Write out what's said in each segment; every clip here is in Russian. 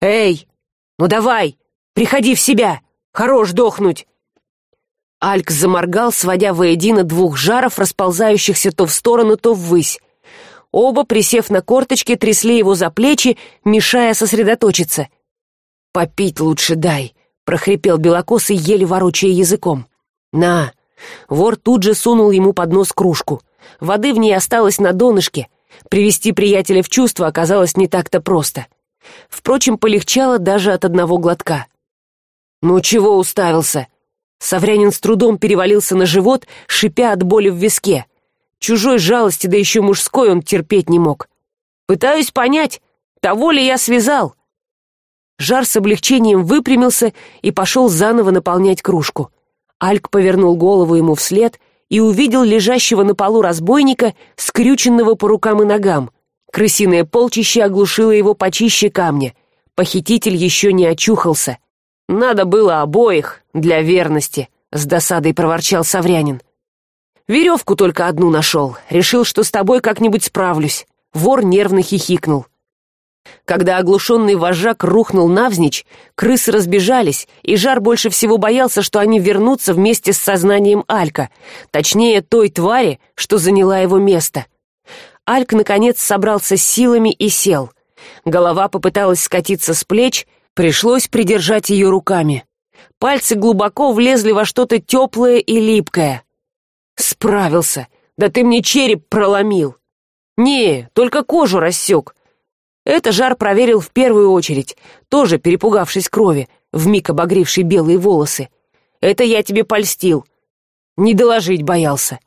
эй ну давай приходи в себя хорош дохнуть! Альк заморгал сводя воедино двух жаров расползающихся то в сторону то ввысь. Оба присев на корточки трясли его за плечи мешая сосредоточиться. Попить лучше дай прохрипел белокосый еле ворочая языком. На вор тут же сунул ему под нос кружку. Воды в ней осталось на донышке. Привести приятеля в чувство оказалось не так то просто впрочем полегчало даже от одного глотка. Ну чего уставился? Саврянин с трудом перевалился на живот шипя от боли в виске. Чужой жалости да еще мужской он терпеть не мог. Пытаюсь понять того ли я связал? Жар с облегчением выпрямился и пошел заново наполнять кружку. Альк повернул голову ему вслед и увидел лежащего на полу разбойника скрюченного по рукам и ногам крысиное полчище оглушило его почище камня. Похититель еще не очухался. Надо было обоих для верности с досадой проворчал саврянин. Веревку только одну нашел. Решил что с тобой как нибудь справлюсь вор нервно хихикнул. Когда оглушенный вожак рухнул навзничь крысы разбежались и жар больше всего боялся что они вернутся вместе с сознанием алька точнее той твари что заняла его место альк наконец собрался силами и сел. Голова попыталась скатиться с плеч пришлось придержать ее руками. Пальцы глубоко влезли во что то теплое и липкое. Справился! Да ты мне череп проломил! Не только кожу рассек это жар проверил в первую очередь тоже перепугавшись крови вмиг обогревшей белые волосы. Это я тебе польстил! Не доложить боялся!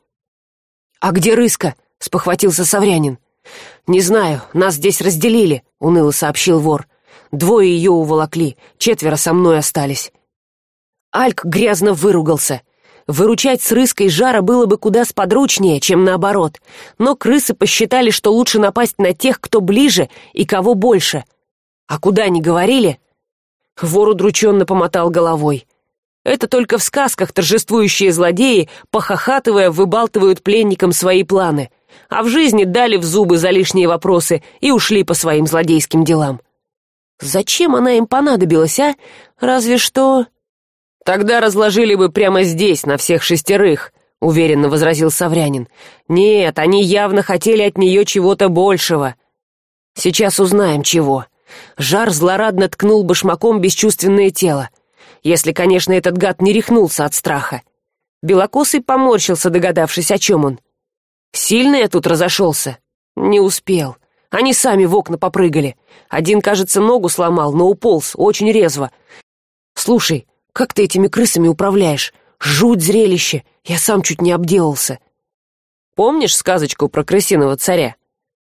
А где рыска спохватился саврянин. Не знаю нас здесь разделили уныло сообщил вор. Двое ее уволокли четверо со мной остались альк грязно выругался. Выручать с рыской жара было бы куда сподручнее чем наоборот. Но крысы посчитали что лучше напасть на тех кто ближе и кого больше. А куда ни говорили вор удрученно помотал головой. Это только в сказках торжествующие злодеи похохатывая выбалтывают пленникам свои планы а в жизни дали в зубы за лишние вопросы и ушли по своим злодейским делам. Зачем она им понадобилась а? Разве что тогда разложили бы прямо здесь на всех шестерых уверенно возразил саврянин. Нет они явно хотели от нее чего то большего. Сейчас узнаем чего. Жар злорадно ткнул башмаком бесчувственное тело. Если конечно этот гад не рехнулся от страха белокосый поморщился догадавшись о чем он сильно я тут разошелся? Не успел. Они сами в окна попрыгали. Один кажется ногу сломал но уполз очень резво. Слушай как ты этими крысами управляешь? Жуть зрелище. Я сам чуть не обделался. Помнишь сказочку про крысиного царя?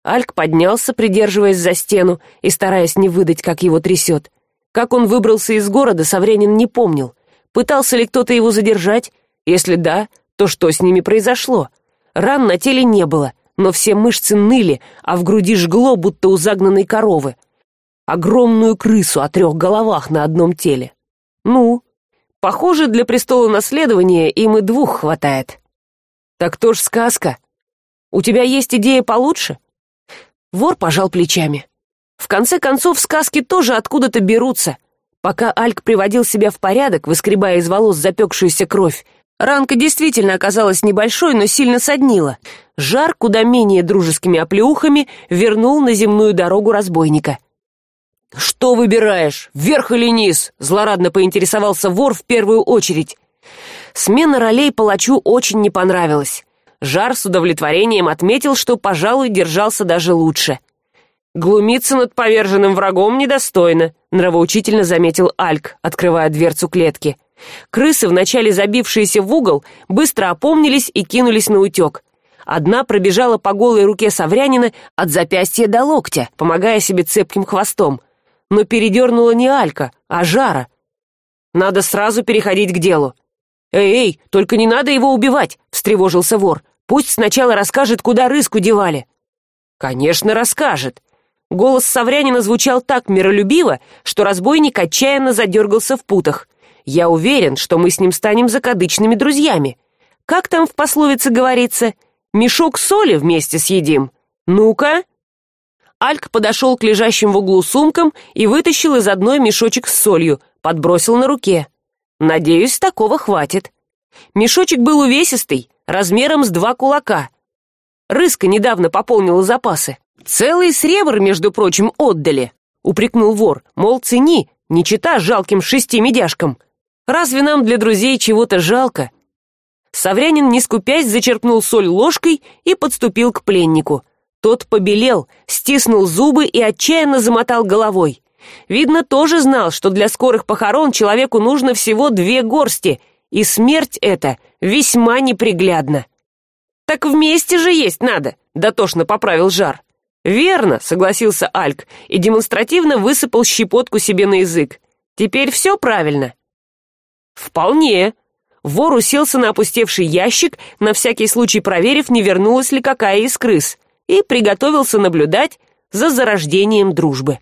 Альк поднялся придерживаясь за стену и стараясь не выдать как его трясет. Как он выбрался из города саврянин не помнил. Пытался ли кто то его задержать? Если да то что с ними произошло ран на теле не было но все мышцы ныли а в груди жгло будто у загнанной коровы. Огромную крысу о трех головах на одном теле. Ну похоже для престола наследования им и двух хватает. Так то ж сказка. У тебя есть идея получше? Вор пожал плечами. В конце концов сказки тоже откуда то берутся. Пока альк приводил себя в порядок выскребая из волос запекшуюся кровь ранка действительно оказалась небольшой но сильно соднила. Жар куда менее дружескими оплеухами вернул на земную дорогу разбойника. Что выбираешь вверх или низ злорадно поинтересовался вор в первую очередь. Смена ролей палачу очень не понравилась. Жар с удовлетворением отметил что пожалуй держался даже лучше. Глумиться над поверженным врагом недостойно нравоучительно заметил альк открывая дверцу клетки крысы вначале забившиеся в угол быстро опомнились и кинулись на утек одна пробежала по голой руке саврянина от запястья до локтя помогая себе цепким хвостом. Но передернула не алька а жара. Надо сразу переходить к делу эй эй только не надо его убивать встревожился вор. Пусть сначала расскажет куда рыску девали конечно расскажет голос саврянина звучал так миролюбиво что разбойник отчаянно задергался в путах я уверен что мы с ним станем закадычными друзьями. Как там в пословице говорится? Мешок соли вместе съедим ну ка альк подошел к лежащим в углу сумкам и вытащил из одной мешочек с солью подбросил на руке. Надеюсь такого хватит. Мешочек был увесистый размером с два кулака. Рыска недавно пополнила запасы. Целый сребр между прочим отдали упрекнул вор. Мол цени не чита жалким шести медяшкам разве нам для друзей чего то жалко? Саврянин не скупясь зачерпнул соль ложкой и подступил к пленнику. Тот побелел стиснул зубы и отчаянно замотал головой. Видно тоже знал что для скорых похорон человеку нужно всего две горсти и смерть эта весьма неприглядна. Так вместе же есть надо дотошно поправил жар. Верно согласился альк и демонстративно высыпал щепотку себе на язык. Теперь все правильно вполне. Вор уселся на опустевший ящик на всякий случай проверив не вернулась ли какая из крыс и приготовился наблюдать за зарождением дружбы.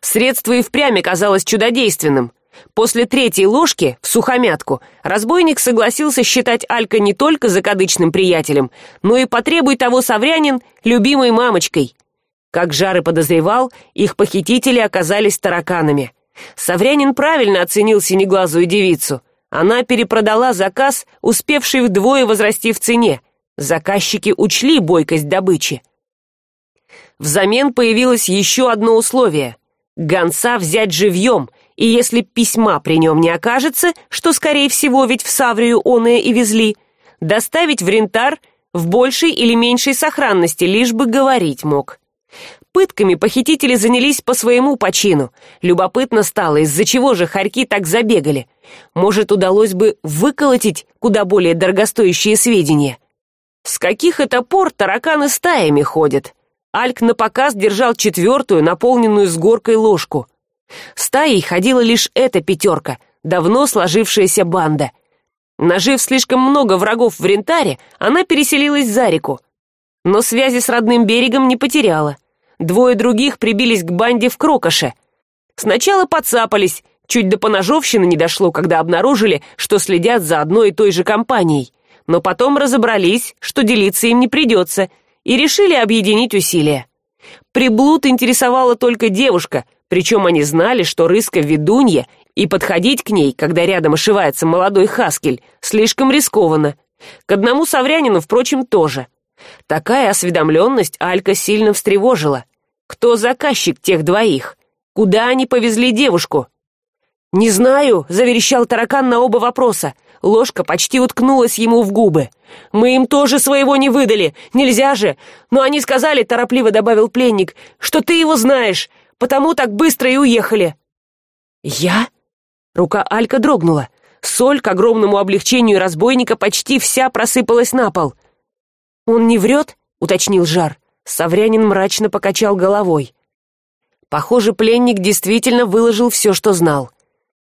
Средство и впрямь оказалось чудодейственным. После третьей ложки в сухомятку разбойник согласился считать алька не только закадычным приятелем но и потребуй того саврянин любимой мамочкой. Как жары подозревал их похитители оказались тараканами саврянин правильно оценил синеглазую девицу. Она перепродала заказ успевший вдвое возрасти в цене. Заказчики учли бойкость добычи. Взамен появилось еще одно условие. Гонца взять живьем и если письма при нем не окажется что скорее всего ведь в саврию оное и везли доставить в рентар в большей или меньшей сохранности лишь бы говорить мог пытками похитители занялись по своему почину. Любопытно стало из за чего же хорьки так забегали. Может удалось бы выколотить куда более дорогостоящие сведения? С каких это пор тараканы стаями ходят? Альк напоказ держал четвертую наполненную с горкой ложку. Стаей ходила лишь эта пятерка давно сложившаяся банда. Нажив слишком много врагов в рентаре она переселилась за реку. Но связи с родным берегом не потеряла двое других прибились к банде в крокоше. Сначала подцапались чуть до поножовщины не дошло когда обнаружили что следят за одной и той же компанией. Но потом разобрались что делиться им не придется и решили объединить усилия. Приблуд интересовала только девушка причем они знали что рыска ведунья и подходить к ней когда рядом ошивается молодой хаскель слишком рискованно. К одному саврянину впрочем тоже. Такая осведомленность алька сильно встревожила кто заказчик тех двоих? Куда они повезли девушку? Не знаю заверещал таракан на оба вопроса. Ложка почти уткнулась ему в губы. Мы им тоже своего не выдали. Нельзя же. Но они сказали торопливо добавил пленник что ты его знаешь потому так быстро и уехали. Я? Рука алька дрогнула. Соль к огромному облегчению разбойника почти вся просыпалась на пол. Он не врет? уточнил жар саврянин мрачно покачал головой. Похоже пленник действительно выложил все что знал.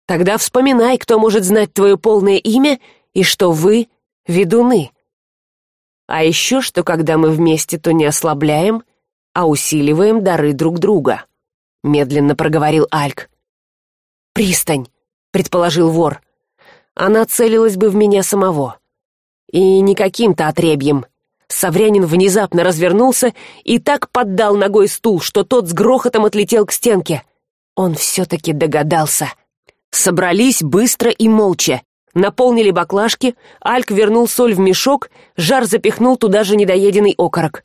Тогда вспоминай кто может знать твое полное имя и что вы ведуны. А еще что когда мы вместе то не ослабляем а усиливаем дары друг друга медленно проговорил альк. Пристань предположил вор. Она целилась бы в меня самого. И не каким то отребьем саврянин внезапно развернулся и так поддал ногой стул что тот с грохотом отлетел к стенке. Он все таки догадался. Собрались быстро и молча. Наполнили баклажки альк вернул соль в мешок жар запихнул туда же недоеденный окорок.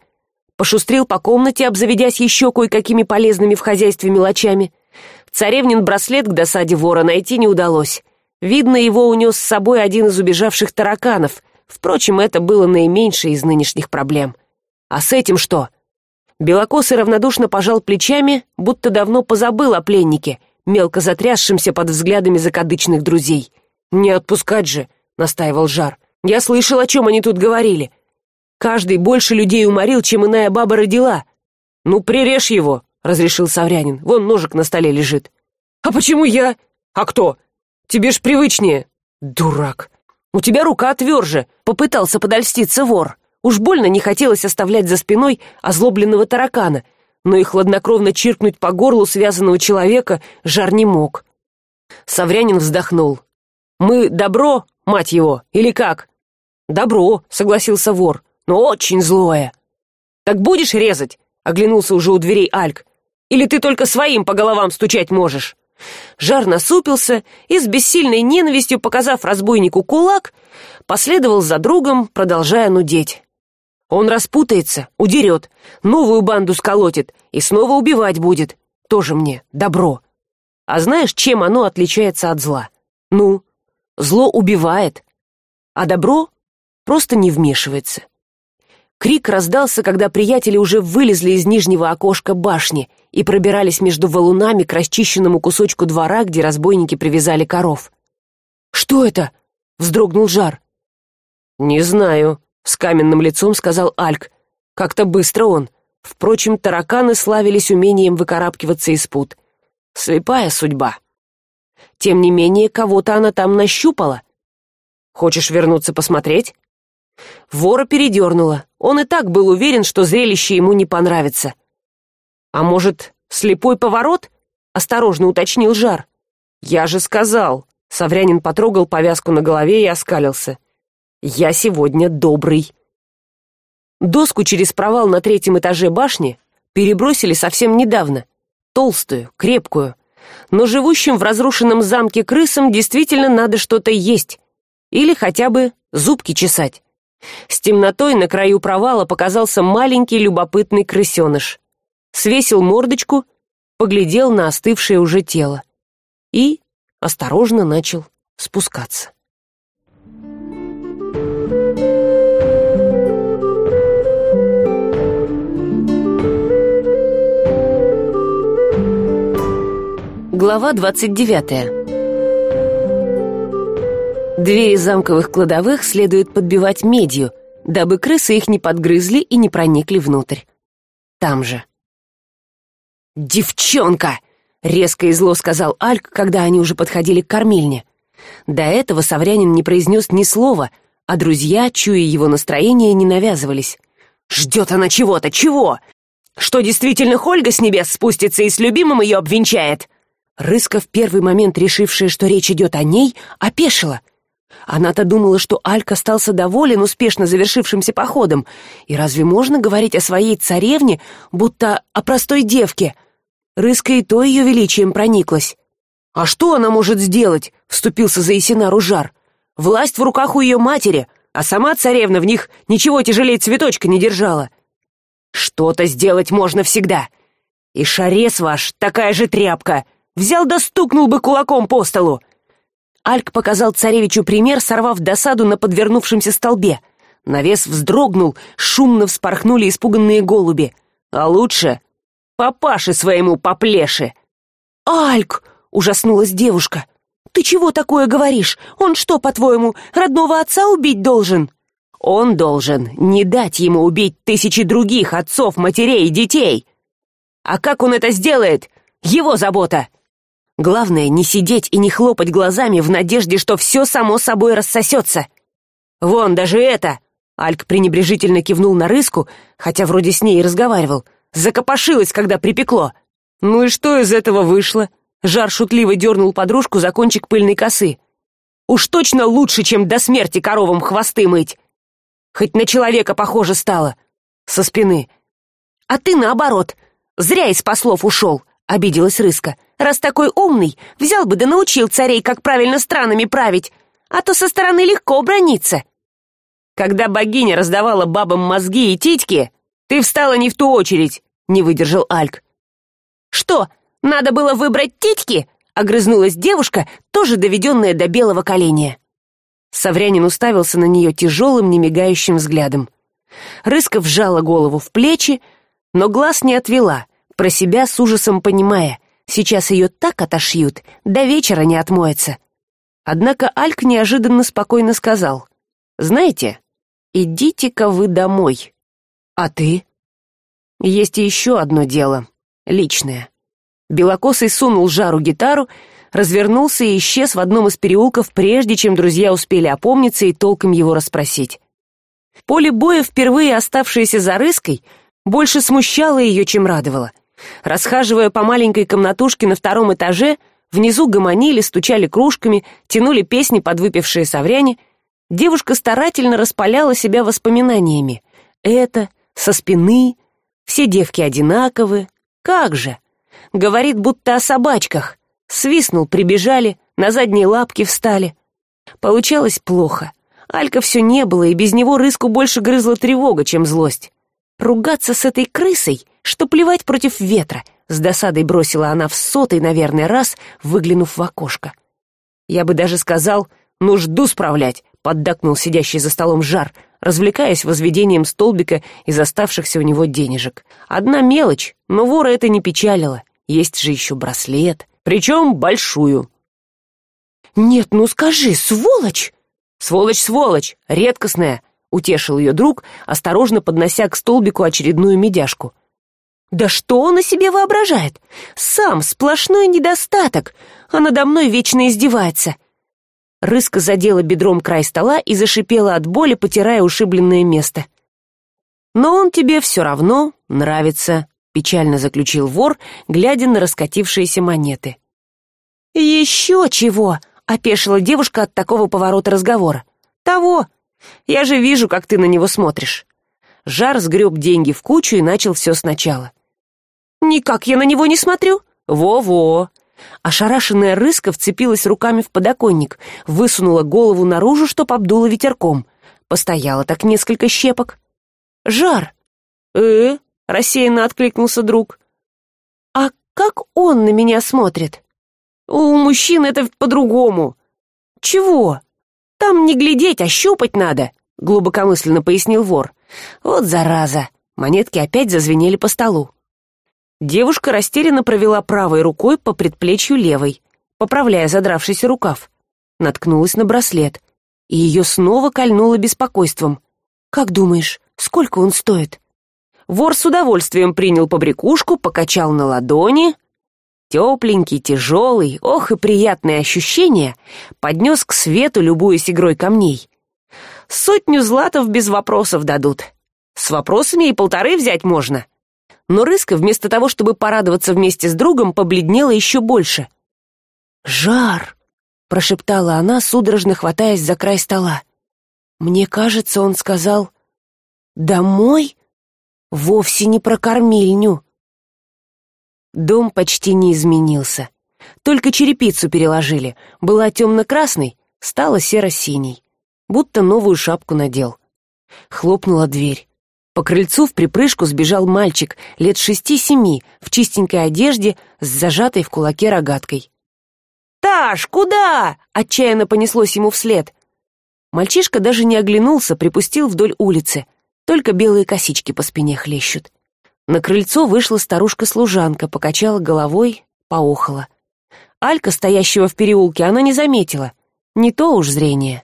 Пошустрил по комнате обзаведясь еще кое какими полезными в хозяйстве мелочами. Царевнин браслет к досаде вора найти не удалось. Видно его унес с собой один из убежавших тараканов впрочем это было наименьшее из нынешних проблем. А с этим что? Белокосый равнодушно пожал плечами будто давно позабыл о пленнике мелко затрясшимся под взглядами закадычных друзей. Не отпускать же настаивал жар. Я слышал о чем они тут говорили. Каждый больше людей уморил чем иная баба родила ну прирежь его разрешил саврянин. Вон ножик на столе лежит а почему я? А кто? Тебе ж привычнее дурак у тебя рука тверже попытался подольститься вор. Уж больно не хотелось оставлять за спиной озлобленного таракана но и хладнокровно чиркнуть по горлу связанного человека жар не мог. Саврянин вздохнул. Мы добро мать его или как? Добро согласился вор но очень злое так будешь резать оглянулся уже у дверей альк. Или ты только своим по головам стучать можешь жар насупился и с бессильной ненавистью показав разбойнику кулак последовал за другом продолжая нудеть. Он распутается удерет новую банду сколотит и снова убивать будет. Тоже мне добро. А знаешь чем оно отличается от зла? Ну зло убивает а добро просто не вмешивается крик раздался когда приятели уже вылезли из нижнего окошка башни и пробирались между валунами к расчищенному кусочку двора где разбойники привязали коров. Что это вздрогнул жар. Не знаю с каменным лицом сказал альк. Как то быстро он. Впрочем тараканы славились умением выкарабкиваться из пут. Слепая судьба. Тем не менее кого то она там нащупала. Хочешь вернуться посмотреть? Вора передернула. Он и так был уверен что зрелище ему не понравится а может слепой поворот? Осторожно уточнил жар. Я же сказал. Саврянин потрогал повязку на голове и оскалился. Я сегодня добрый. Доску через провал на третьем этаже башни перебросили совсем недавно. Толстую крепкую. Но живущим в разрушенном замке крысам действительно надо что то есть. Или хотя бы зубки чесать. С темнотой на краю провала показался маленький любопытный крысеныш свесил мордочку поглядел на остывшее уже тело и осторожно начал спускаться. Глава двадцать девятая. Двери замковых кладовых следует подбивать медью дабы крысы их не подгрызли и не проникли внутрь. Там же девчонка резко и зло сказал альк когда они уже подходили к кормильне. До этого саврянин не произнес ни слова а друзья чуя его настроение не навязывались. Ждет она чего то чего? Что действительно хольга с небес спустится и с любимым ее обвенчает? Рыска в первый момент решившая что речь идет о ней опешила она то думала что альк остался доволен успешно завершившимся походом. И разве можно говорить о своей царевне будто о простой девке? Рыска и то ее величием прониклась. А что она может сделать вступился за есенару жар. Власть в руках у ее матери а сама царевна в них ничего тяжелее цветочка не держала что то сделать можно всегда. И шарес ваш такая же тряпка взял да стукнул бы кулаком по столу альк показал царевичу пример сорвав досаду на подвернувшемся столбе. Навес вздрогнул шумно вспорхнули испуганные голуби. А лучше папаше своему поплеше. Альк ужаснулась девушка. Ты чего такое говоришь? Он что по твоему родного отца убить должен? Он должен не дать ему убить тысячи других отцов матерей и детей. А как он это сделает? Его забота главное не сидеть и не хлопать глазами в надежде что все само собой рассосется вон даже это альк пренебрежительно кивнул на рыску хотя вроде с ней и разговаривал. Закопошилась когда припекло! Ну и что из этого вышло жар шутливо дернул подружку за кончик пыльной косы. Уж точно лучше чем до смерти коровам хвосты мыть! Хоть на человека похоже стало со спины. А ты наоборот зря из послов ушел обиделась рыска. Раз такой умный взял бы да научил царей как правильно странами править. А то со стороны легко брониться когда богиня раздавала бабам мозги и титьки ты встала не в ту очередь не выдержал альк. Что надо было выбрать титьки огрызнулась девушка тоже доведенная до белого коленя. Саврянин уставился на нее тяжелым немигающим взглядом. Рыска вжала голову в плечи но глаз не отвела про себя с ужасом понимая сейчас ее так отошьют до вечера не отмоется. Однако альк неожиданно спокойно сказал знаете идите ка вы домой а ты? Есть еще одно дело личное белокосый сунул жару гитару развернулся и исчез в одном из переулков прежде чем друзья успели опомниться и толком его расспросить. Поле боя впервые оставшееся за рыской больше смущало ее чем радовало расхаживая по маленькой комнатушке на втором этаже внизу гомонили стучали кружками тянули песни подвыпившие совряне девушка старательно распаляла себя воспоминаниями. Это со спины все девки одинаковы как же? Говорит будто о собачках. Свистнул прибежали на задние лапки встали. Получалось плохо. Алька все не было и без него рыску больше грызла тревога чем злость. Ругаться с этой крысой что плевать против ветра с досадой бросила она в сотый наверное раз выглянув в окошко. Я бы даже сказал нужду справлять поддакнул сидящий за столом жар развлекаясь возведением столбика из оставшихся у него денежек. Одна мелочь но вора это не печалило. Есть же еще браслет причем большую нет ну скажи сволочь! Сволочь сволочь! Редкостная утешил ее друг осторожно поднося к столбику очередную медяшку да что он о себе воображает? Сам сплошной недостаток а надо мной вечно издевается. Рыска задела бедром край стола и зашипела от боли потирая ушибленное место. Но он тебе все равно нравится печально заключил вор глядя на раскатившиеся монеты. Еще чего опешила девушка от такого поворота разговора. Того. Я же вижу как ты на него смотришь жар сгреб деньги в кучу и начал все сначала. Никак я на него не смотрю! Во во ошарашенная рыска вцепилась руками в подоконник высунула голову наружу чтоб обдуло ветерком. Постояла так несколько щепок. Жар! Э рассеянно откликнулся друг. А как он на меня смотрит? У мужчин это по другому чего? Там не глядеть а щупать надо глубокомысленно пояснил вор вот зараза. Монетки опять зазвенели по столу. Девушка растерянно провела правой рукой по предплечью левой поправляя задравшийся рукав. Наткнулась на браслет. И ее снова кольнуло беспокойством. Как думаешь сколько он стоит? Вор с удовольствием принял побрякушку покачал на ладони. Тепленький тяжелый ох и приятное ощущение поднес к свету любуясь игрой камней сотню златов без вопросов дадут. С вопросами и полторы взять можно. Но рыска вместо того чтобы порадоваться вместе с другом побледнела еще больше. Жар прошептала она судорожно хватаясь за край стола. Мне кажется он сказал домой? Вовсе не про кормильню дом почти не изменился. Только черепицу переложили. Была темно красной стала серо синей будто новую шапку надел. Хлопнула дверь. По крыльцу в припрыжку сбежал мальчик лет шести семи в чистенькой одежде с зажатой в кулаке рогаткой. Таш куда отчаянно понеслось ему вслед. Мальчишка даже не оглянулся припустил вдоль улицы. Только белые косички по спине хлещут. На крыльцо вышла старушка служанка покачала головой поохала. Алька стоящего в переулке она не заметила. Не то уж зрение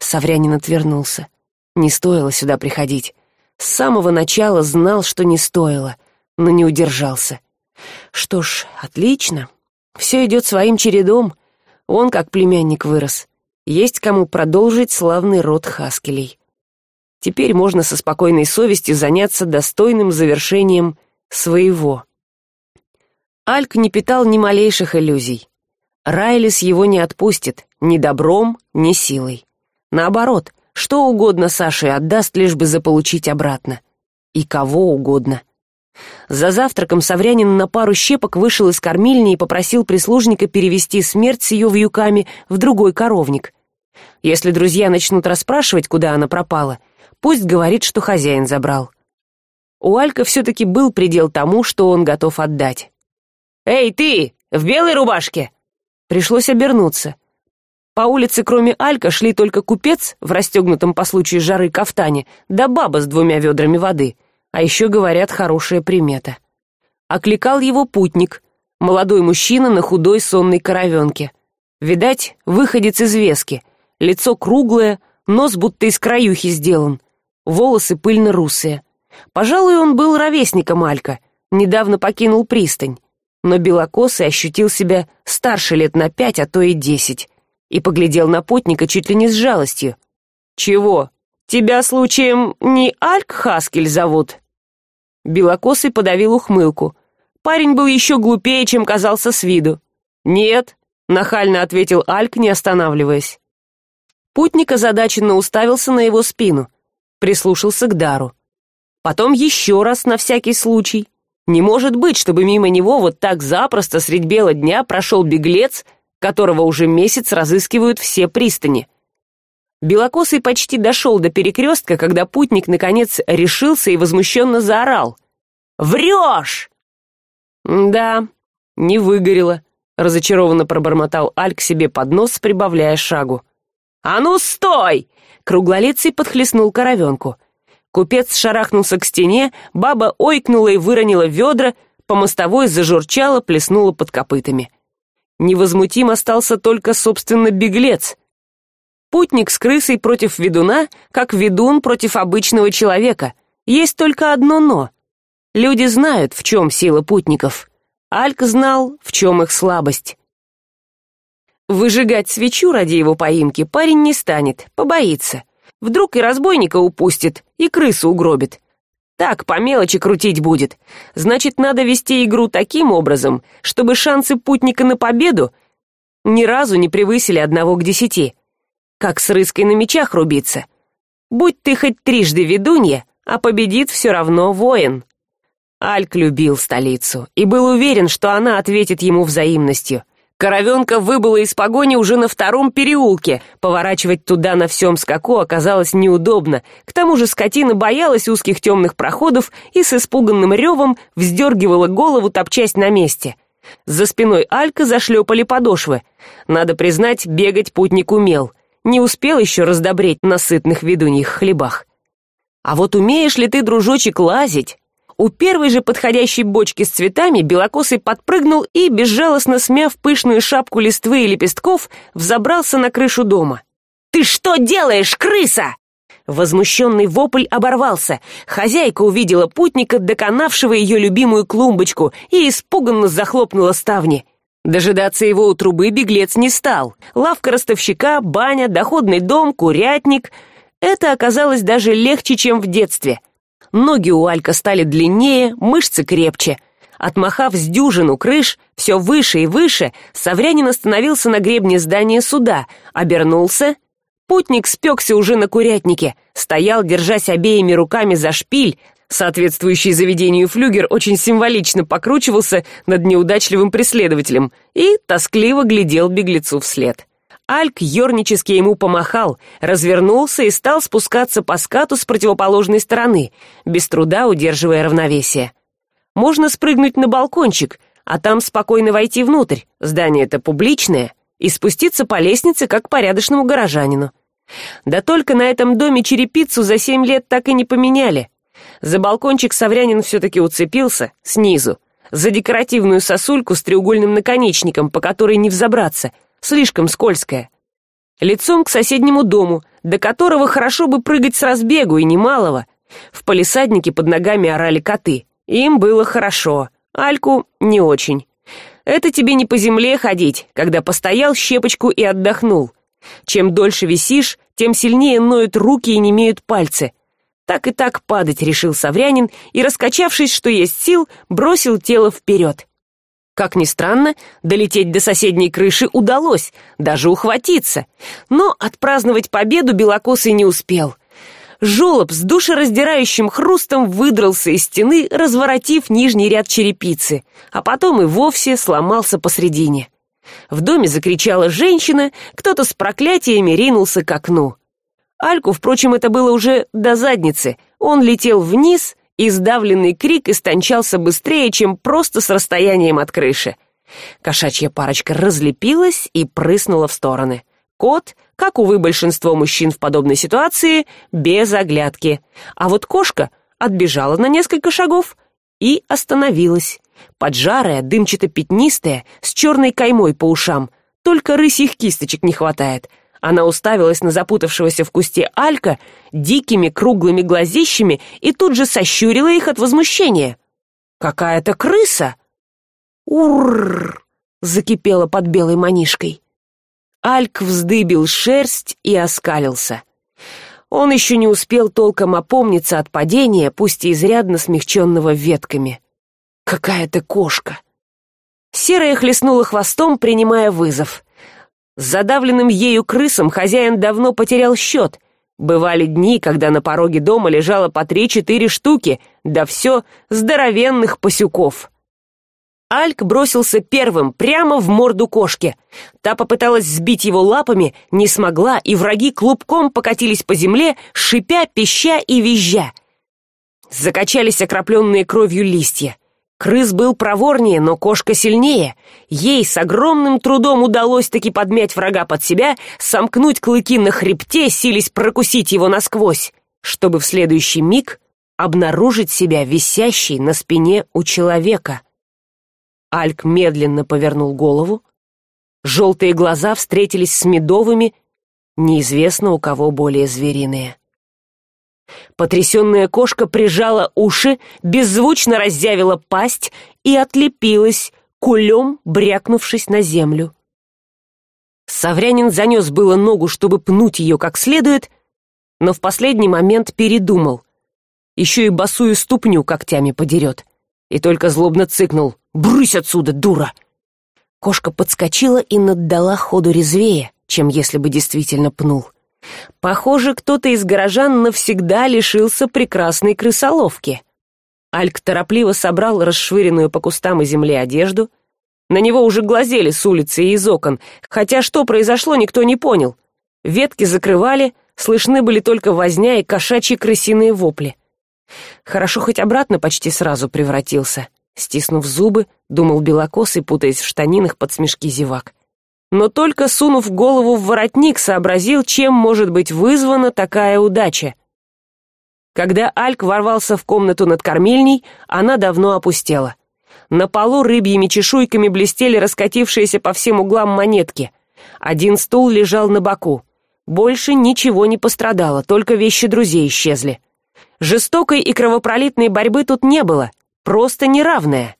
саврянин отвернулся. Не стоило сюда приходить. С самого начала знал что не стоило но не удержался. Что ж отлично. Все идет своим чередом. Он как племянник вырос. Есть кому продолжить славный род хаскелей. Теперь можно со спокойной совестью заняться достойным завершением своего. Альк не питал ни малейших иллюзий. Райлис его не отпустит ни добром ни силой наоборот что угодно саше отдаст лишь бы заполучить обратно. И кого угодно. За завтраком саврянин на пару щепок вышел из кормильни и попросил прислужника перевести смерть с ее вьюками в другой коровник. Если друзья начнут расспрашивать куда она пропала пусть говорит что хозяин забрал. У алька все таки был предел тому что он готов отдать. Эй ты в белой рубашке! Пришлось обернуться по улице кроме алька шли только купец в расстегнутом по случаю жары кафтане да баба с двумя ведрами воды. А еще говорят хорошая примета. Окликал его путник молодой мужчина на худой сонной коровенке. Видать выходец из вески. Лицо круглое нос будто из краюхи сделан. Волосы пыльно русые пожалуй он был ровесником алька недавно покинул пристань. Но белокосый ощутил себя старше лет на пять а то и десять и поглядел на путника чуть ли не с жалостью. Чего? Тебя случаем не альк хаскель зовут? Белокосый подавил ухмылку. Парень был еще глупее чем казался с виду. Нет нахально ответил альк не останавливаясь. Путник озадаченно уставился на его спину прислушался к дару. Потом еще раз на всякий случай. Не может быть чтобы мимо него вот так запросто средь бела дня прошел беглец которого уже месяц разыскивают все пристани. Белокосый почти дошел до перекрестка когда путник наконец решился и возмущенно заорал. Врешь да не выгорело разочарованно пробормотал альк себе под нос прибавляя шагу. А ну стой круглолицый подхлестнул коровенку купец шарахнулся к стене баба ойкнула и выронила ведра по мостовой зажурчала плеснула под копытами невозмутим остался только собственно беглец. Путник с крысой против ведуна как ведун против обычного человека. Есть только одно но люди знают в чем сила путников. Альк знал в чем их слабость. Выжигать свечу ради его поимки парень не станет побоится. Вдруг и разбойника упустит и крысу угробит так по мелочи крутить будет. Значит надо вести игру таким образом чтобы шансы путника на победу ни разу не превысили одного к десяти. Как с рыской на мечах рубиться. Будь ты хоть трижды ведунья а победит все равно воин. Альк любил столицу и был уверен что она ответит ему взаимностью коровенка выбыла из погони уже на втором переулке. Поворачивать туда на всем скаку оказалось неудобно. К тому же скотина боялась узких темных проходов и с испуганным ревом вздергивала голову топчась на месте. За спиной алька зашлепали подошвы. Надо признать бегать путник умел. Не успел еще раздобреть на сытных ведуньих хлебах. А вот умеешь ли ты дружочек лазить у первой же подходящей бочки с цветами белокосый подпрыгнул и безжалостно смяв пышную шапку листвы и лепестков взобрался на крышу дома. Ты что делаешь крыса? Возмущенный вопль оборвался. Хозяйка увидела путника доконавшего ее любимую клумбочку и испуганно захлопнула ставни. Дожидаться его у трубы беглец не стал. Лавка ростовщика баня доходный дом курятник это оказалось даже легче чем в детстве ноги у алька стали длиннее мышцы крепче. Отмахав с дюжину крыш все выше и выше саврянин остановился на гребне здания суда обернулся. Путник спекся уже на курятнике стоял держась обеими руками за шпиль. Соответствующий заведению флюгер очень символично покручивался над неудачливым преследователем и тоскливо глядел беглецу вслед альк ернически ему помахал развернулся и стал спускаться по скату с противоположной стороны без труда удерживая равновесие. Можно спрыгнуть на балкончик а там спокойно войти внутрь. Здание это публичное и спуститься по лестнице как порядочному горожанину. Да только на этом доме черепицу за семь лет так и не поменяли. За балкончик саврянин все таки уцепился снизу за декоративную сосульку с треугольным наконечником по которой не взобраться слишком скользкая. Лицом к соседнему дому до которого хорошо бы прыгать с разбегу и немалого. В палисаднике под ногами орали коты. Им было хорошо альку не очень. Это тебе не по земле ходить когда постоял щепочку и отдохнул. Чем дольше висишь тем сильнее ноют руки и не имеют пальцы. Так и так падать решил саврянин и раскачавшись что есть сил бросил тело вперед как ни странно долететь до соседней крыши удалось даже ухватиться. Но отпраздновать победу белокосый не успел. Жолоб с душераздирающим хрустом выдрался из стены разворотив нижний ряд черепицы а потом и вовсе сломался посредине. В доме закричала женщина кто то с проклятиями ринулся к окну. Альку впрочем это было уже до задницы. Он летел вниз и сдавленный крик истончался быстрее чем просто с расстоянием от крыши. Кошачья парочка разлепилась и прыснула в стороны. Кот как увы большинство мужчин в подобной ситуации без оглядки. А вот кошка отбежала на несколько шагов и остановилась поджарая дымчато пятнистая с черной каймой по ушам. Только рысьих кисточек не хватает она уставилась на запутавшегося в кусте алька дикими круглыми глазищами и тут же сощурила их от возмущения. Какая то крыса! Урр закипела под белой манишкой. Альк вздыбил шерсть и оскалился. Он еще не успел толком опомниться от падения пусть и изрядно смягченного ветками. Какая то кошка! Серая хлестнула хвостом принимая вызов с задавленным ею крысом хозяин давно потерял счет. Бывали дни когда на пороге дома лежало по три-четыре штуки да все здоровенных пасюков. Альк бросился первым прямо в морду кошки. Та попыталась сбить его лапами не смогла и враги клубком покатились по земле шипя пища и визжа. Закачались окропленные кровью листья крыс был проворнее но кошка сильнее. Ей с огромным трудом удалось таки подмять врага под себя сомкнуть клыки на хребте сились прокусить его насквозь чтобы в следующий миг обнаружить себя висящей на спине у человека. Альк медленно повернул голову. Желтые глаза встретились с медовыми неизвестно у кого более звериные потрясенная кошка прижала уши беззвучно разъявила пасть и отлепилась кулем брякнувшись на землю. Саврянин занес было ногу чтобы пнуть ее как следует но в последний момент передумал. Еще и босую ступню когтями подерет и только злобно цыкнул. Брысь отсюда дура! Кошка подскочила и наддала ходу резвее чем если бы действительно пнул похоже кто то из горожан навсегда лишился прекрасной крысоловки. Альк торопливо собрал расшвыренную по кустам и земле одежду. На него уже глазели с улицы и из окон хотя что произошло никто не понял. Ветки закрывали слышны были только возня и кошачьи крысиные вопли. Хорошо хоть обратно почти сразу превратился стиснув зубы думал белокосый путаясь в штанинах под смешки зевак но только сунув голову в воротник сообразил чем может быть вызвана такая удача. Когда альк ворвался в комнату над кормильней она давно опустела. На полу рыбьими чешуйками блестели раскатившиеся по всем углам монетки. Один стул лежал на боку. Больше ничего не пострадало только вещи друзей исчезли. Жестокой и кровопролитной борьбы тут не было просто неравная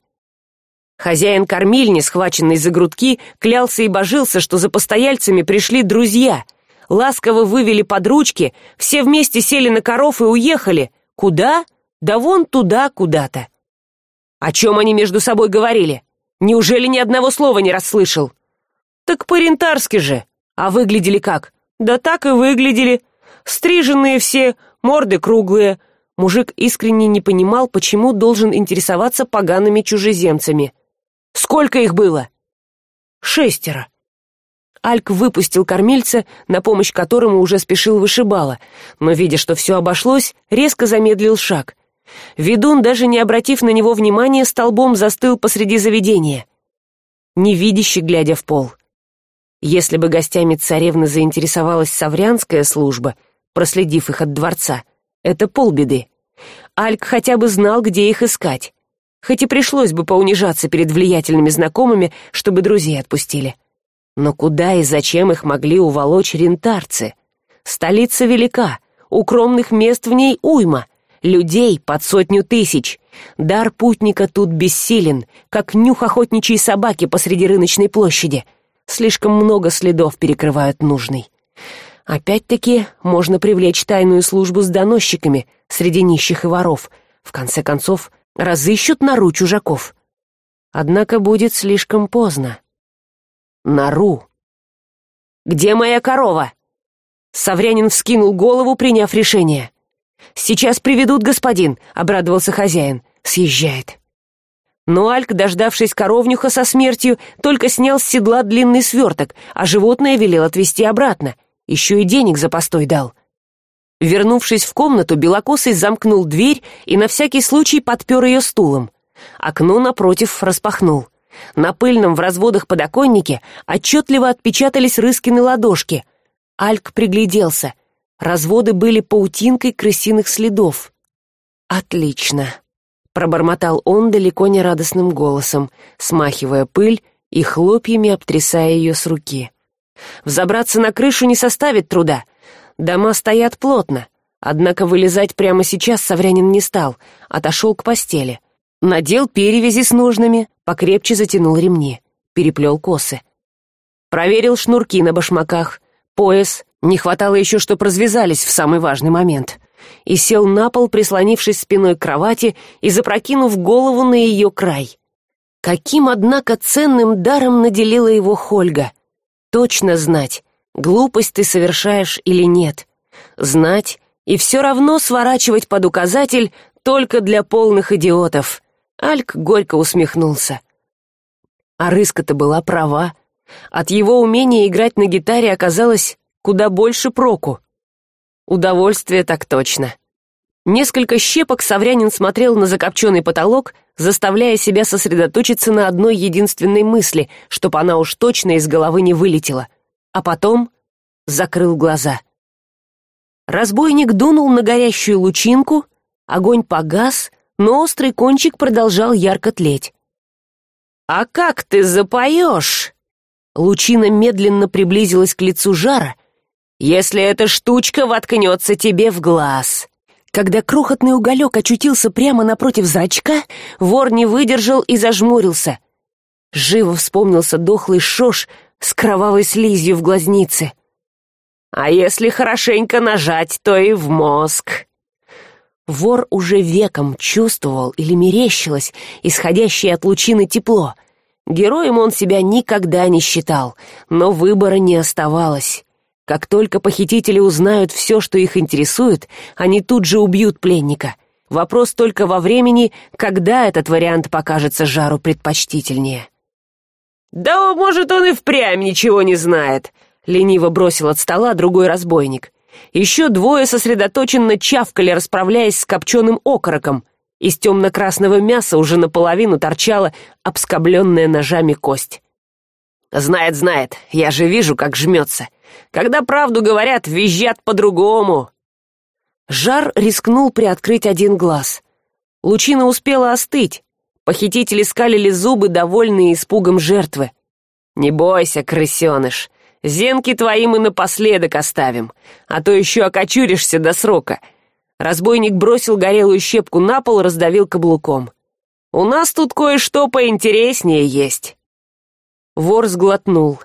хозяин кормильни схваченный за грудки клялся и божился что за постояльцами пришли друзья. Ласково вывели под ручки все вместе сели на коров и уехали. Куда? Да вон туда куда то о чем они между собой говорили? Неужели ни одного слова не расслышал? Так по рентарски же. А выглядели как? Да так и выглядели. Стриженные все морды круглые. Мужик искренне не понимал почему должен интересоваться погаными чужеземцами сколько их было? Шестеро. Альк выпустил кормильца на помощь которому уже спешил вышибала но видя что все обошлось резко замедлил шаг. Ведун даже не обратив на него внимания столбом застыл посреди заведения невидяще глядя в пол. Если бы гостями царевны заинтересовалась саврянская служба проследив их от дворца это полбеды. Альк хотя бы знал где их искать хоть и пришлось бы поунижаться перед влиятельными знакомыми чтобы друзей отпустили. Но куда и зачем их могли уволочь рентарцы? Столица велика укромных мест в ней уйма людей под сотню тысяч. Дар путника тут бессилен как нюх охотничьей собаки посреди рыночной площади. Слишком много следов перекрывают нужный. Опять таки можно привлечь тайную службу с доносчиками среди нищих и воров. В конце концов разыщут нору чужаков. Однако будет слишком поздно. Нору. Где моя корова? Саврянин вскинул голову приняв решение. Сейчас приведут господин обрадовался хозяин. Съезжает но альк дождавшись коровнюха со смертью только снял с седла длинный сверток а животное велел отвезти обратно. Еще и денег за постой дал вернувшись в комнату белокосый замкнул дверь и на всякий случай подпер ее стулом. Окно напротив распахнул. На пыльном в разводах подоконнике отчетливо отпечатались рыскины ладошки. Альк пригляделся. Разводы были паутинкой крысиных следов. Отлично пробормотал он далеко не радостным голосом смахивая пыль и хлопьями обтрясая ее с руки. Взобраться на крышу не составит труда дома стоят плотно однако вылезать прямо сейчас саврянин не стал отошел к постели. Надел перевязи с ножными покрепче затянул ремни переплел косы. Проверил шнурки на башмаках пояс не хватало еще чтоб развязались в самый важный момент. И сел на пол прислонившись спиной к кровати и запрокинув голову на ее край. Каким однако ценным даром наделила его хольга. Точно знать глупость ты совершаешь или нет. Знать и все равно сворачивать под указатель только для полных идиотов. Альк горько усмехнулся. А рыска-то была права. От его умения играть на гитаре оказалось куда больше проку. Удовольствие так точно. Несколько щепок саврянин смотрел на закопченный потолок заставляя себя сосредоточиться на одной единственной мысли чтоб она уж точно из головы не вылетела а потом закрыл глаза. Разбойник дунул на горящую лучинку огонь погас но острый кончик продолжал ярко тлеть. А как ты запоешь? Лучина медленно приблизилась к лицу жара. Если эта штучка воткнется тебе в глаз когда крохотный уголек очутился прямо напротив зрачка вор не выдержал и зажмурился живо вспомнился дохлый шош с кровавой слизью в глазнице. А если хорошенько нажать то и в мозг вор уже веком чувствовал или мерещилось исходящее от лучины тепло. Героем он себя никогда не считал но выбора не оставалось. Как только похитители узнают все что их интересует они тут же убьют пленника. Вопрос только во времени когда этот вариант покажется жару предпочтительнее да может он и впрямь ничего не знает лениво бросил от стола другой разбойник. Еще двое сосредоточенно чавкали расправляясь с копченым окороком. Из темно красного мяса уже наполовину торчала обскобленная ножами кость. Знает знает я же вижу как жмется. Когда правду говорят визжат по другому жар рискнул приоткрыть один глаз. Лучина успела остыть похитители скалили зубы довольные испугом жертвы. Не бойся крысеныш зенки твои мы напоследок оставим а то еще окочуришься до срока разбойник бросил горелую щепку на пол раздавил каблуком. У нас тут кое что поинтереснее есть вор сглотнул.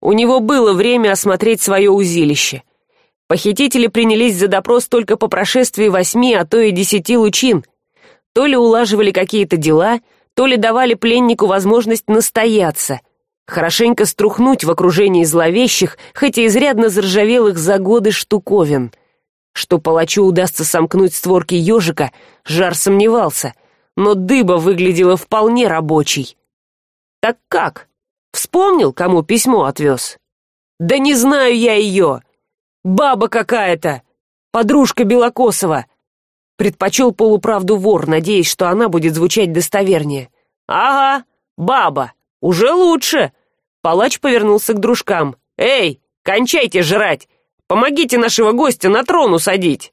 У него было время осмотреть свое узилище. Похитители принялись за допрос только по прошествии восьми а то и десяти лучин то ли улаживали какие то дела то ли давали пленнику возможность настояться хорошенько струхнуть в окружении зловещих хоть и изрядно заржавелых за годы штуковин. Что палачу удастся сомкнуть створки ежика жар сомневался но дыба выглядела вполне рабочей. Так как? Вспомнил кому письмо отвез? Да не знаю я ее! Баба какая то подружка белокосова предпочел полуправду вор надеясь что она будет звучать достовернее. Ага баба уже лучше! Палач повернулся к дружкам. Эй кончайте жрать! Помогите нашего гостя на трон усадить!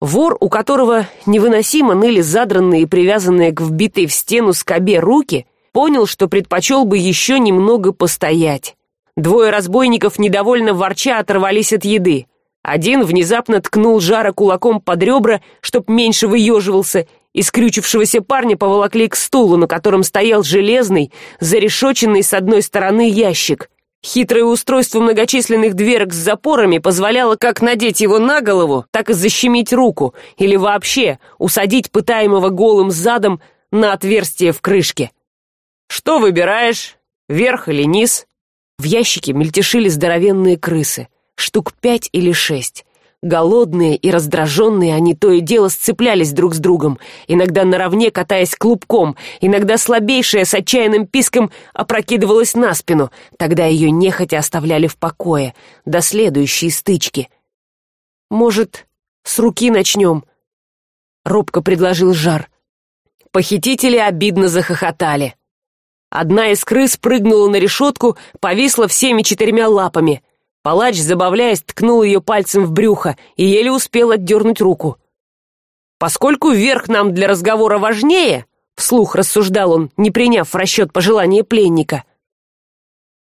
Вор у которого невыносимо ныли задранные и привязанные к вбитой в стену скобе руки понял что предпочел бы еще немного постоять. Двое разбойников недовольно ворча оторвались от еды один внезапно ткнул жара кулаком под ребра чтоб меньше выеживался и скрючившегося парня поволокли к стулу на котором стоял железный зарешоченный с одной стороны ящик. Хитрое устройство многочисленных дверок с запорами позволяло как надеть его на голову так и защемить руку или вообще усадить пытаемого голым задом на отверстие в крышке. Что выбираешь верх или низ? В ящике мельтешили здоровенные крысы штук пять или шесть. Голодные и раздраженные они то и дело сцеплялись друг с другом иногда наравне катаясь клубком иногда слабейшая с отчаянным писком опрокидывалась на спину тогда ее нехотя оставляли в покое до следующей стычки. Может с руки начнем робко предложил жар. Похитители обидно захохотали. Одна из крыс прыгнула на решетку повисла всеми четырьмя лапами палач забавляясь ткнул ее пальцем в брюхо и еле успел отдернуть руку. Поскольку верх нам для разговора важнее вслух рассуждал он не приняв в расчет пожелания пленника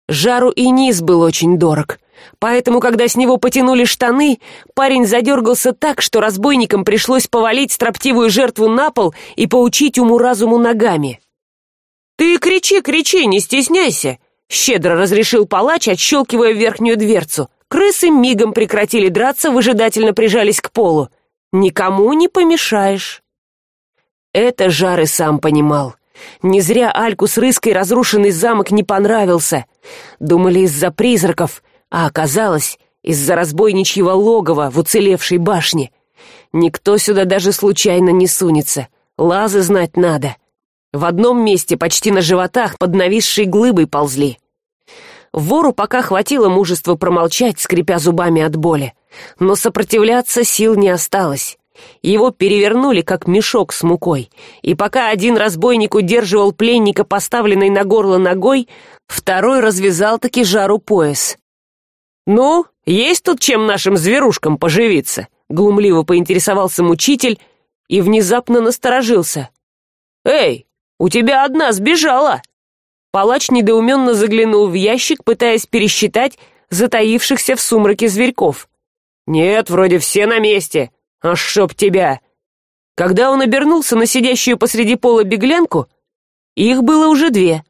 жару и низ был очень дорог. Поэтому когда с него потянули штаны парень задергался так что разбойникам пришлось повалить строптивую жертву на пол и поучить уму разуму ногами. Ты кричи кричи не стесняйся щедро разрешил палач отщелкивая верхнюю дверцу. Крысы мигом прекратили драться выжидательно прижались к полу. Никому не помешаешь это жары сам понимал. Не зря альку с рыской разрушенный замок не понравился. Думали из за призраков а оказалось из-за разбойничьего логова в уцелевшей башне. Никто сюда даже случайно не сунется. Лазы знать надо в одном месте почти на животах под нависшей глыбой ползли. Вору пока хватило мужества промолчать скрипя зубами от боли. Но сопротивляться сил не осталось. Его перевернули как мешок с мукой. И пока один разбойник удерживал пленника поставленной на горло ногой второй развязал таки жару пояс. Ну есть тут чем нашим зверушкам поживиться глумливо поинтересовался мучитель и внезапно насторожился. Эй у тебя одна сбежала! Палач недоуменно заглянул в ящик пытаясь пересчитать затаившихся в сумраке зверьков. Нет вроде все на месте. А чтоб тебя! Когда он обернулся на сидящую посреди пола беглянку их было уже две.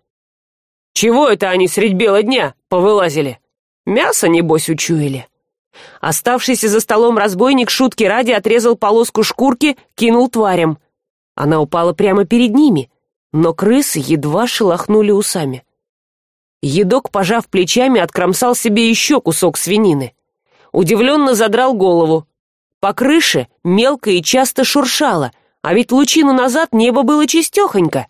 Чего это они средь бела дня повылазили? Мясо небось учуяли? Оставшийся за столом разбойник шутки ради отрезал полоску шкурки кинул тварям. Она упала прямо перед ними но крысы едва шелохнули усами. Едок пожав плечами откромсал себе еще кусок свинины. Удивленно задрал голову. По крыше мелко и часто шуршало а ведь лучину назад небо было чистехонько.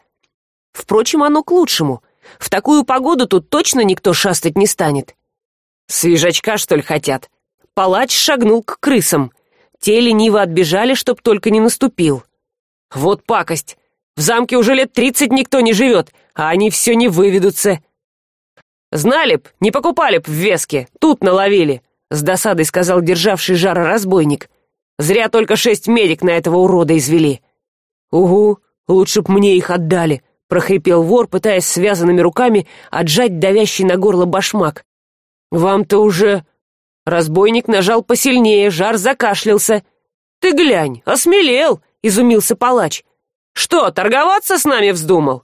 Впрочем оно к лучшему. В такую погоду тут точно никто шастать не станет. Свежачка что ли хотят? Палач шагнул к крысам. Те лениво отбежали чтоб только не наступил. Вот пакость в замке уже лет тридцать никто не живет а они все не выведутся. Знали б не покупали б в веске тут наловили с досадой сказал державший жара разбойник. Зря только шесть медик на этого урода извели. Угу лучше б мне их отдали прохрипел вор пытаясь связанными руками отжать давящий на горло башмак. Вам то уже разбойник нажал посильнее жар закашлялся. Ты глянь осмелел изумился палач что торговаться с нами вздумал?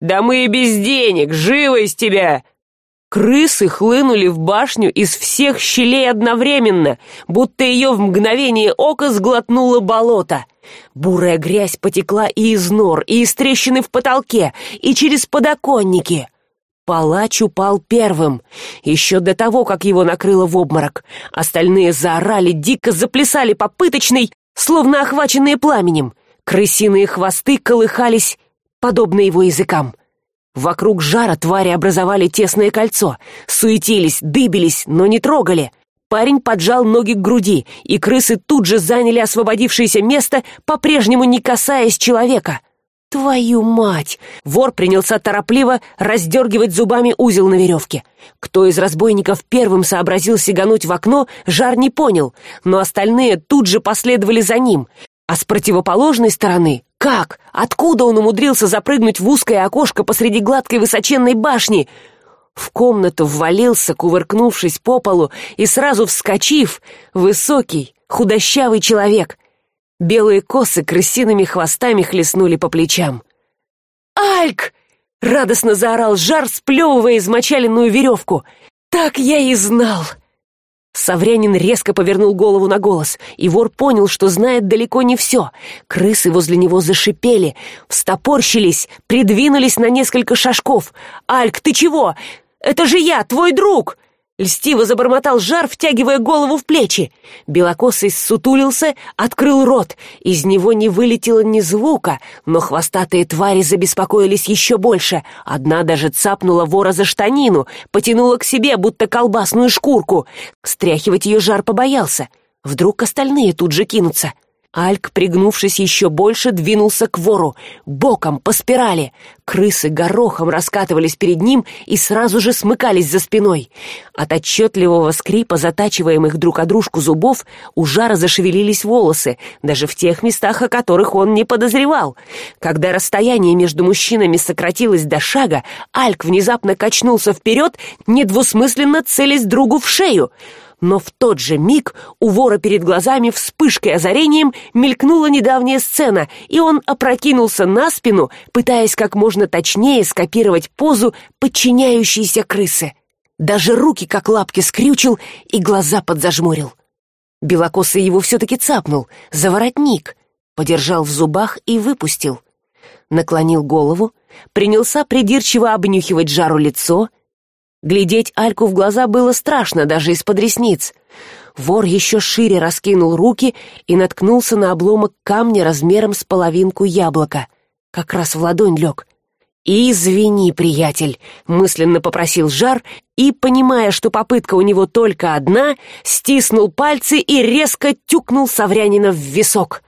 Да мы и без денег живо из тебя. Крысы хлынули в башню из всех щелей одновременно будто ее в мгновение ока сглотнуло болото. Бурая грязь потекла и из нор и из трещины в потолке и через подоконники. Палач упал первым еще до того как его накрыло в обморок. Остальные заорали дико заплясали по пыточной словно охваченные пламенем крысиные хвосты колыхались подобно его языкам. Вокруг жара твари образовали тесное кольцо суетились дыбились но не трогали. Парень поджал ноги к груди и крысы тут же заняли освободившееся место по прежнему не касаясь человека. Твою мать вор принялся торопливо раздергивать зубами узел на веревке. Кто из разбойников первым сообразил сигануть в окно жар не понял но остальные тут же последовали за ним а с противоположной стороны? Как? Откуда он умудрился запрыгнуть в узкое окошко посреди гладкой высоченной башни? В комнату ввалился кувыркнувшись по полу и сразу вскочив высокий худощавый человек. Белые косы крысиными хвостами хлестнули по плечам. Альк радостно заорал жар сплевывая измочаленную веревку. Так я и знал саврянин резко повернул голову на голос и вор понял что знает далеко не все крысы возле него зашипели встопорщились придвинулись на несколько шажков. Альк ты чего? Это же я твой друг льстиво забормотал жар втягивая голову в плечи. Белокосый ссутулился открыл рот. Из него не вылетело ни звука но хвостатые твари забеспокоились еще больше. Одна даже цапнула вора за штанину потянула к себе будто колбасную шкурку. Стряхивать ее жар побоялся. Вдруг остальные тут же кинутся альк пригнувшись еще больше двинулся к вору боком по спирали. Крысы горохом раскатывались перед ним и сразу же смыкались за спиной. От отчетливого скрипа затачиваемых друг о дружку зубов у жара зашевелились волосы даже в тех местах о которых он не подозревал. Когда расстояние между мужчинами сократилось до шага альк внезапно качнулся вперед недвусмысленно целясь другу в шею но в тот же миг у вора перед глазами вспышкой озарением мелькнула недавняя сцена и он опрокинулся на спину пытаясь как можно точнее скопировать позу подчиняющейся крысы. Даже руки как лапки скрючил и глаза подзажмурил белокосый его все таки цапнул за воротник подержал в зубах и выпустил. Наклонил голову принялся придирчиво обнюхивать жару лицо глядеть альку в глаза было страшно даже из под ресниц. Вор еще шире раскинул руки и наткнулся на обломок камня размером с половинку яблока. Как раз в ладонь лег. Извини приятель мысленно попросил жар и понимая что попытка у него только одна стиснул пальцы и резко тюкнул саврянина в висок